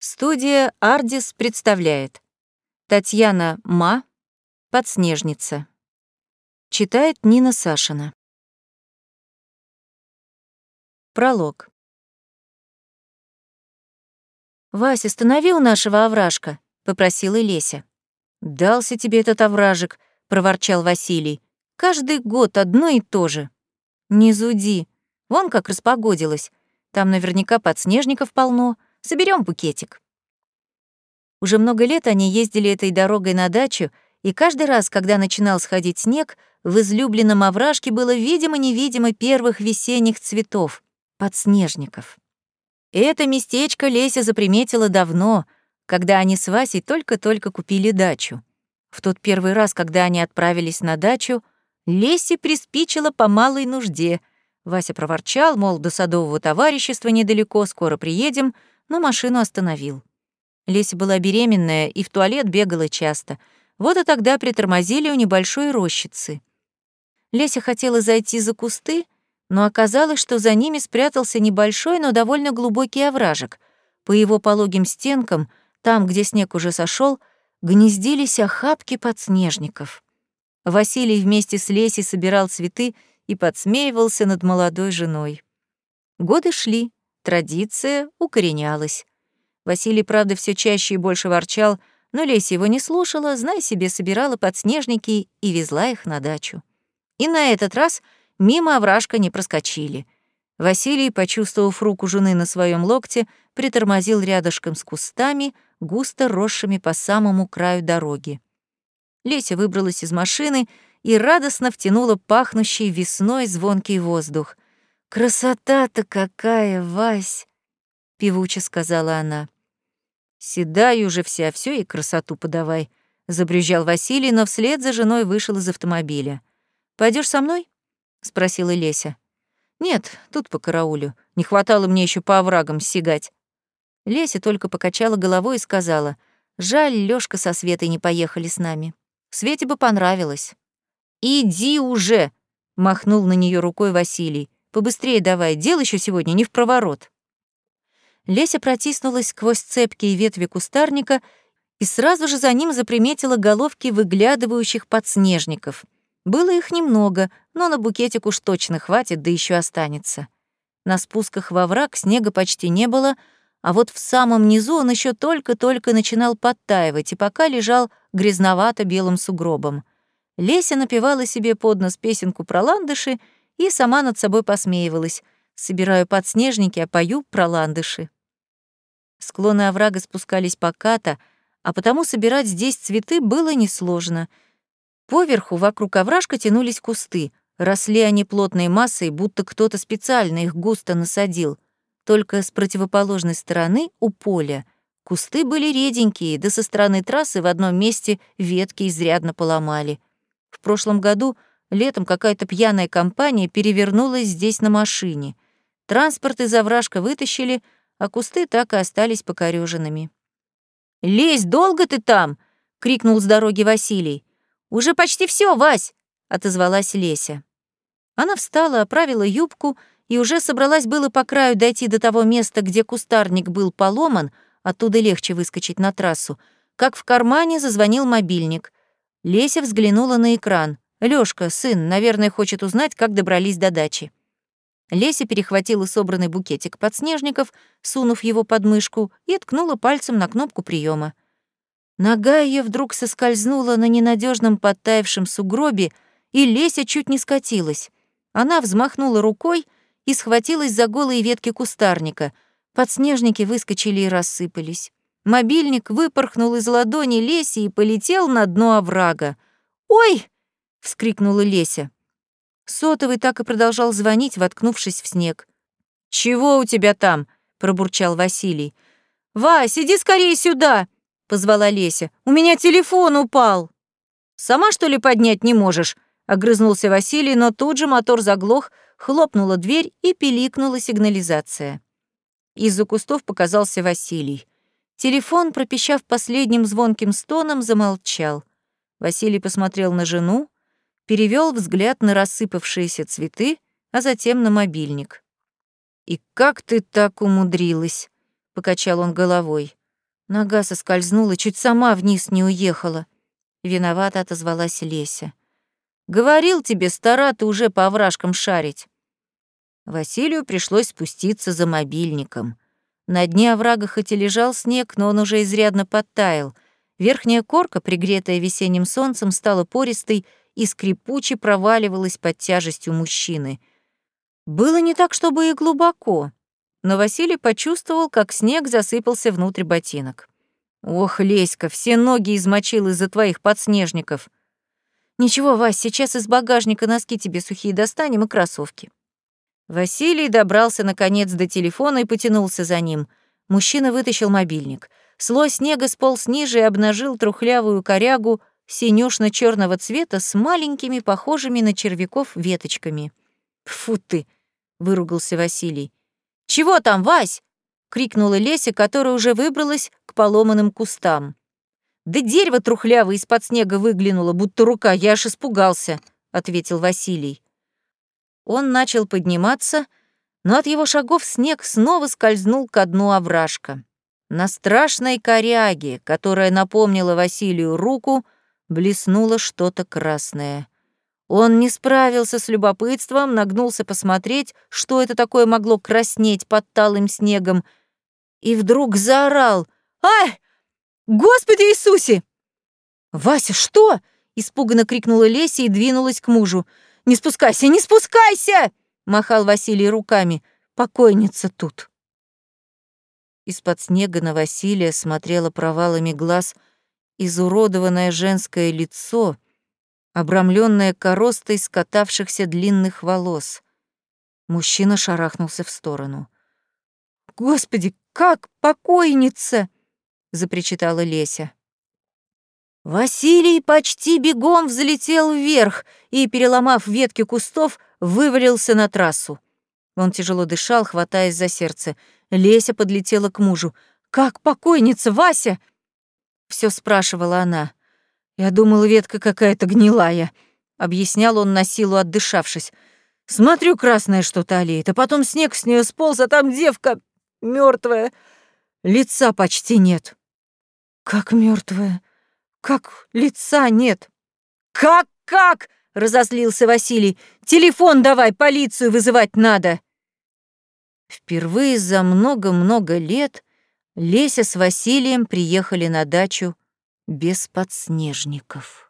Студия «Ардис» представляет Татьяна Ма, «Подснежница». Читает Нина Сашина. Пролог. «Вася, останови у нашего овражка», — попросила Леся. «Дался тебе этот овражек», — проворчал Василий. «Каждый год одно и то же». «Не зуди. Вон как распогодилось. Там наверняка подснежников полно. Соберем букетик». Уже много лет они ездили этой дорогой на дачу, и каждый раз, когда начинал сходить снег, в излюбленном овражке было видимо-невидимо первых весенних цветов — подснежников. Это местечко Леся заприметила давно, когда они с Васей только-только купили дачу. В тот первый раз, когда они отправились на дачу, Лесе приспичило по малой нужде. Вася проворчал, мол, до садового товарищества недалеко, скоро приедем, но машину остановил. Леся была беременная и в туалет бегала часто. Вот и тогда притормозили у небольшой рощицы. Леся хотела зайти за кусты, но оказалось, что за ними спрятался небольшой, но довольно глубокий овражек. По его пологим стенкам, там, где снег уже сошел, гнездились охапки подснежников. Василий вместе с Лесей собирал цветы и подсмеивался над молодой женой. Годы шли, традиция укоренялась. Василий, правда, все чаще и больше ворчал, но Леся его не слушала, знай себе, собирала подснежники и везла их на дачу. И на этот раз мимо овражка не проскочили. Василий, почувствовав руку жены на своем локте, притормозил рядышком с кустами, густо росшими по самому краю дороги. Леся выбралась из машины и радостно втянула пахнущий весной звонкий воздух. «Красота-то какая, Вась!» — певуче сказала она. «Седай уже вся, все и красоту подавай», — забрюзжал Василий, но вслед за женой вышел из автомобиля. Пойдешь со мной?» — спросила Леся. «Нет, тут по караулю. Не хватало мне еще по оврагам сигать». Леся только покачала головой и сказала, «Жаль, Лёшка со Светой не поехали с нами. Свете бы понравилось». «Иди уже!» — махнул на нее рукой Василий. «Побыстрее давай, дел еще сегодня не в проворот». Леся протиснулась сквозь цепки и ветви кустарника и сразу же за ним заприметила головки выглядывающих подснежников. Было их немного, но на букетик уж точно хватит, да еще останется. На спусках во враг снега почти не было, а вот в самом низу он еще только-только начинал подтаивать и пока лежал грязновато-белым сугробом. Леся напевала себе под нос песенку про ландыши и сама над собой посмеивалась. Собираю подснежники, а пою про ландыши. Склоны оврага спускались покато, а потому собирать здесь цветы было несложно. Поверху вокруг овражка тянулись кусты. Росли они плотной массой, будто кто-то специально их густо насадил. Только с противоположной стороны, у поля, кусты были реденькие, да со стороны трассы в одном месте ветки изрядно поломали. В прошлом году летом какая-то пьяная компания перевернулась здесь на машине. Транспорт из овражка вытащили — а кусты так и остались покорёженными. «Лезь, долго ты там?» — крикнул с дороги Василий. «Уже почти все, Вась!» — отозвалась Леся. Она встала, оправила юбку и уже собралась было по краю дойти до того места, где кустарник был поломан, оттуда легче выскочить на трассу, как в кармане зазвонил мобильник. Леся взглянула на экран. Лёшка, сын, наверное, хочет узнать, как добрались до дачи. Леся перехватила собранный букетик подснежников, сунув его под мышку, и ткнула пальцем на кнопку приема. Нога ее вдруг соскользнула на ненадежном подтаявшем сугробе, и Леся чуть не скатилась. Она взмахнула рукой и схватилась за голые ветки кустарника. Подснежники выскочили и рассыпались. Мобильник выпорхнул из ладони Леси и полетел на дно оврага. «Ой!» — вскрикнула Леся. Сотовый так и продолжал звонить, воткнувшись в снег. «Чего у тебя там?» — пробурчал Василий. «Вась, иди скорее сюда!» — позвала Леся. «У меня телефон упал!» «Сама, что ли, поднять не можешь?» — огрызнулся Василий, но тут же мотор заглох, хлопнула дверь и пиликнула сигнализация. Из-за кустов показался Василий. Телефон, пропищав последним звонким стоном, замолчал. Василий посмотрел на жену, перевел взгляд на рассыпавшиеся цветы, а затем на мобильник. «И как ты так умудрилась?» — покачал он головой. Нога соскользнула, чуть сама вниз не уехала. Виновато отозвалась Леся. Говорил тебе, стара, ты уже по овражкам шарить. Василию пришлось спуститься за мобильником. На дне оврага хоть и лежал снег, но он уже изрядно подтаял. Верхняя корка, пригретая весенним солнцем, стала пористой и скрипуче проваливалась под тяжестью мужчины. Было не так, чтобы и глубоко, но Василий почувствовал, как снег засыпался внутрь ботинок. «Ох, Леська, все ноги измочил из-за твоих подснежников». «Ничего, Вась, сейчас из багажника носки тебе сухие достанем и кроссовки». Василий добрался, наконец, до телефона и потянулся за ним. Мужчина вытащил мобильник. Слой снега сполз ниже и обнажил трухлявую корягу синюшно черного цвета с маленькими, похожими на червяков, веточками. «Фу ты!» — выругался Василий. «Чего там, Вась?» — крикнула Леся, которая уже выбралась к поломанным кустам. «Да дерево трухлявое из-под снега выглянуло, будто рука, я аж испугался», — ответил Василий. Он начал подниматься, но от его шагов снег снова скользнул ко дну овражка. На страшной коряге, которая напомнила Василию руку, — блеснуло что-то красное. Он не справился с любопытством, нагнулся посмотреть, что это такое могло краснеть под талым снегом, и вдруг заорал «Ай! Господи Иисусе!» «Вася, что?» — испуганно крикнула Леся и двинулась к мужу. «Не спускайся, не спускайся!» — махал Василий руками. «Покойница тут». Из-под снега на Василия смотрела провалами глаз — изуродованное женское лицо, обрамленное коростой скатавшихся длинных волос. Мужчина шарахнулся в сторону. «Господи, как покойница!» — запричитала Леся. Василий почти бегом взлетел вверх и, переломав ветки кустов, вывалился на трассу. Он тяжело дышал, хватаясь за сердце. Леся подлетела к мужу. «Как покойница, Вася?» Все спрашивала она. Я думала, ветка какая-то гнилая. Объяснял он на силу, отдышавшись. Смотрю, красное что-то олеет, а потом снег с нее сполз, а там девка мертвая. Лица почти нет. Как мертвая? Как лица нет? Как, как? Разозлился Василий. Телефон давай, полицию вызывать надо. Впервые за много-много лет Леся с Василием приехали на дачу без подснежников.